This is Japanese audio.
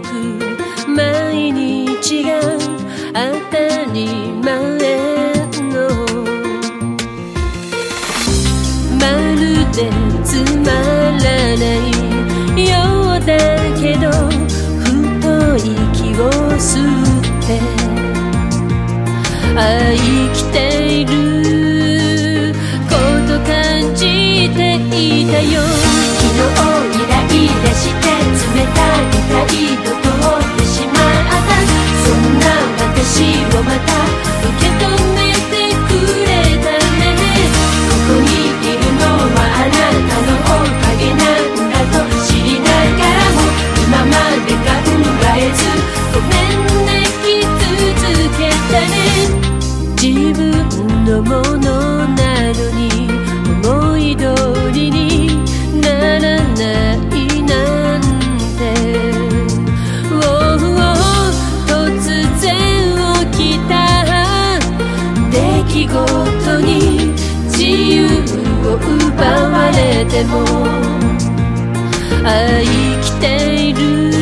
く毎日が当たり前の。まるでつまらないようだけど太い息を吸って。あ生きている。こと感じていたよ。出事に自由を奪われても愛きている。